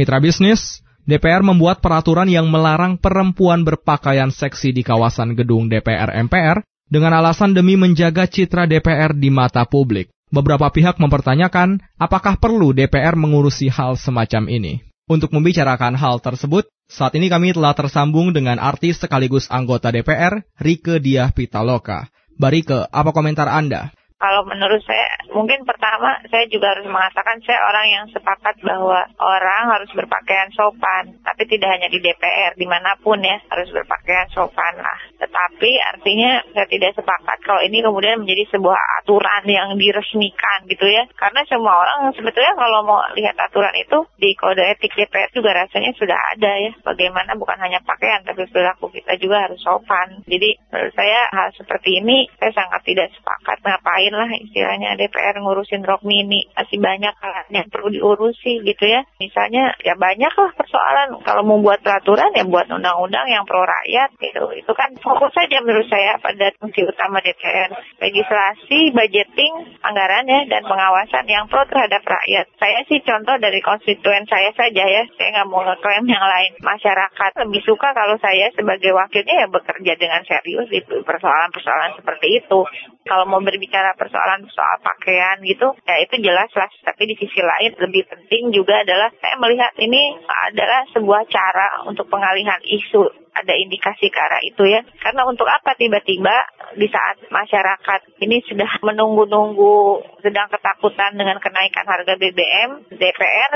Mitra bisnis, DPR membuat peraturan yang melarang perempuan berpakaian seksi di kawasan gedung DPR MPR dengan alasan demi menjaga citra DPR di mata publik. Beberapa pihak mempertanyakan apakah perlu DPR mengurusi hal semacam ini. Untuk membicarakan hal tersebut, saat ini kami telah tersambung dengan artis sekaligus anggota DPR, Rike Diah Pitaloka. Barike, apa komentar Anda? Kalau menurut saya, mungkin pertama saya juga harus mengatakan saya orang yang sepakat bahwa orang harus berpakaian sopan, tapi tidak hanya di DPR, di mana pun ya harus berpakaian sopan lah. Tetapi artinya saya tidak sepakat kalau ini kemudian menjadi sebuah aturan yang diresmikan gitu ya. Karena semua orang sebetulnya kalau mau lihat aturan itu di kode etik DPR juga rasanya sudah ada ya. Bagaimana bukan hanya pakaian tapi perilaku kita juga harus sopan. Jadi menurut saya hal seperti ini saya sangat tidak sepakat ngapain lain lah istilahnya. DPR ngurusin rok mini masih banyak yang perlu diurusi gitu ya. Misalnya ya banyak lah persoalan. Kalau mau buat peraturan ya buat undang-undang yang pro rakyat gitu. Itu kan fokus saja menurut saya pada fungsi utama DPR legislasi budgeting anggarannya dan pengawasan yang pro terhadap rakyat. Saya sih contoh dari konstituen saya saja ya. Saya nggak mau ngeklaim yang lain. Masyarakat lebih suka kalau saya sebagai wakilnya ya bekerja dengan serius di persoalan-persoalan seperti itu. Kalau mau berbicara persoalan soal pakaian gitu, ya itu jelas lah. Tapi di sisi lain lebih penting juga adalah saya melihat ini adalah sebuah cara untuk pengalihan isu ada indikasi ke arah itu ya. Karena untuk apa tiba-tiba di saat masyarakat ini sudah menunggu-nunggu sedang ketakutan dengan kenaikan harga BBM, DPR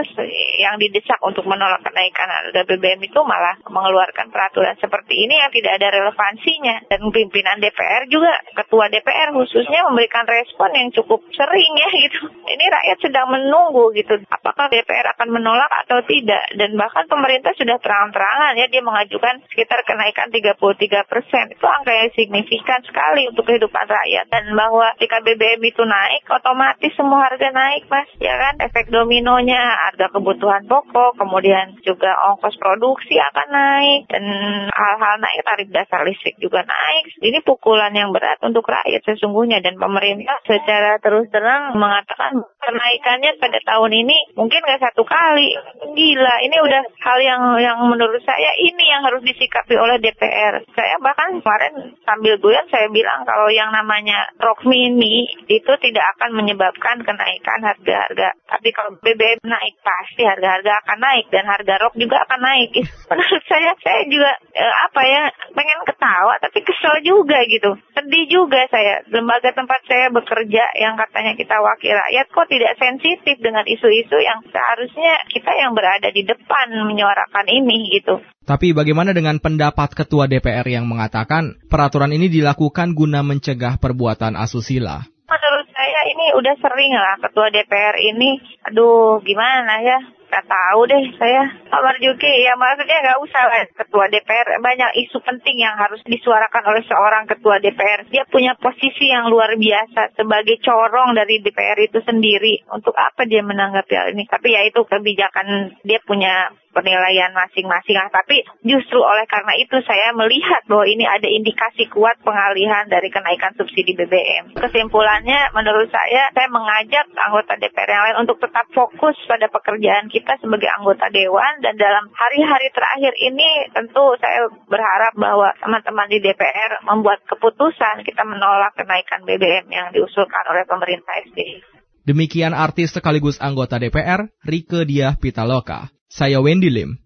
yang didesak untuk menolak kenaikan harga BBM itu malah mengeluarkan peraturan seperti ini yang tidak ada relevansinya. Dan pimpinan DPR juga, ketua DPR khususnya memberikan respon yang cukup sering ya gitu. Ini rakyat sedang menunggu gitu, apakah DPR akan menolak atau tidak. Dan bahkan pemerintah sudah terang-terangan ya dia mengajukan sekitar kenaikan 33 persen. Itu angka yang signifikan sekali untuk kehidupan rakyat. Dan bahwa jika BBM itu naik, otomatis semua harga naik, Mas. Ya kan? Efek dominonya, harga kebutuhan pokok, kemudian juga ongkos produksi akan naik. Dan hal-hal naik, tarif dasar listrik juga naik. Ini pukulan yang berat untuk rakyat sesungguhnya. Dan pemerintah secara terus terang mengatakan kenaikannya pada tahun ini mungkin nggak satu kali. Gila, ini udah hal yang yang menurut saya ini yang harus disikapi oleh DPR. Saya bahkan kemarin sambil guyon saya bilang kalau yang namanya rok mini itu tidak akan menyebabkan kenaikan harga-harga. Tapi kalau BBM naik pasti harga-harga akan naik dan harga rok juga akan naik. Menurut saya saya juga eh, apa ya pengen ketawa tapi kesel juga gitu. Sedih juga saya. Lembaga tempat saya bekerja yang katanya kita wakil rakyat kok tidak sensitif dengan isu-isu yang seharusnya kita yang berada di depan menyuarakan ini gitu. Tapi bagaimana dengan pendapat Ketua DPR yang mengatakan peraturan ini dilakukan guna mencegah perbuatan asusila? Menurut saya ini udah sering lah Ketua DPR ini, aduh gimana ya, Gak tahu deh saya. Pak Marjuki, ya maksudnya nggak usah lah ketua DPR. Banyak isu penting yang harus disuarakan oleh seorang ketua DPR. Dia punya posisi yang luar biasa sebagai corong dari DPR itu sendiri. Untuk apa dia menanggapi hal ini? Tapi ya itu kebijakan dia punya penilaian masing-masing. Nah, tapi justru oleh karena itu saya melihat bahwa ini ada indikasi kuat pengalihan dari kenaikan subsidi BBM. Kesimpulannya menurut saya, saya mengajak anggota DPR yang lain untuk tetap fokus pada pekerjaan kita sebagai anggota Dewan dan dalam hari-hari terakhir ini tentu saya berharap bahwa teman-teman di DPR membuat keputusan kita menolak kenaikan BBM yang diusulkan oleh pemerintah SBY. Demikian artis sekaligus anggota DPR, Rike Diah Pitaloka. Saya Wendy Lim.